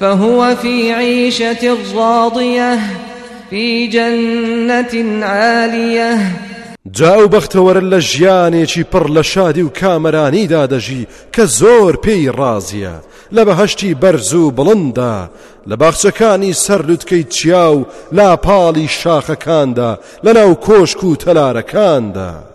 فهو فی عیشە ڕاضیە فی جنە عالیە جا ئەو بەختەوەرە لە ژیانێکی پڕ لە شادی و کامەرانیدا دەژی کە زۆر پێی ڕازیە لە بەهشتی بەرز و بڵندا لە باخچەکانی سەر لوتکەی چیا و لاپاڵی شاخەکاندا لە ناو کۆشک و تەلارەکاندا.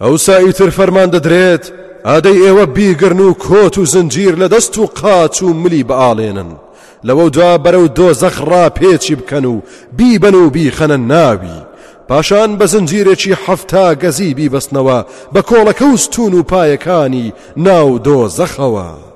ئەوسا ئیتر فەرمان دەدرێت ئادەی ئێوە بیگرن و کۆت و زنجیر لە دەست و قاچ و ملی بەاڵێنن لەوە دوا بەرە و دۆزەخ ڕاپێچی بکەن و بیبەن و بیخەنە ناوی پاشان بە زنجیرێکی حەفتا گەزی بیبەستنەوە بە کۆڵەکە و ستون و پایەکانی ناو دۆزەخەوە.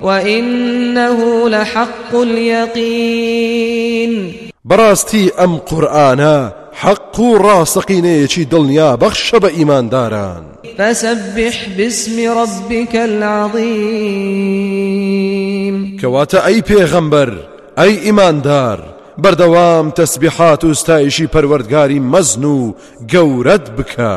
وَإِنَّهُ لَحَقُّ الْیَقِینِ بەڕاستی ئەم قورئانە حەق و ڕاستەقینەیەکی دڵنیابەخشە بە ئیمانداران. فسبح باسم ربک العظیم. کەواتە ئەی پێغەمبەر، ئەی ئیماندار، بەردەوام تەسبیحات و ستایشی پەروەردگاری مەزن و گەورەت بکە.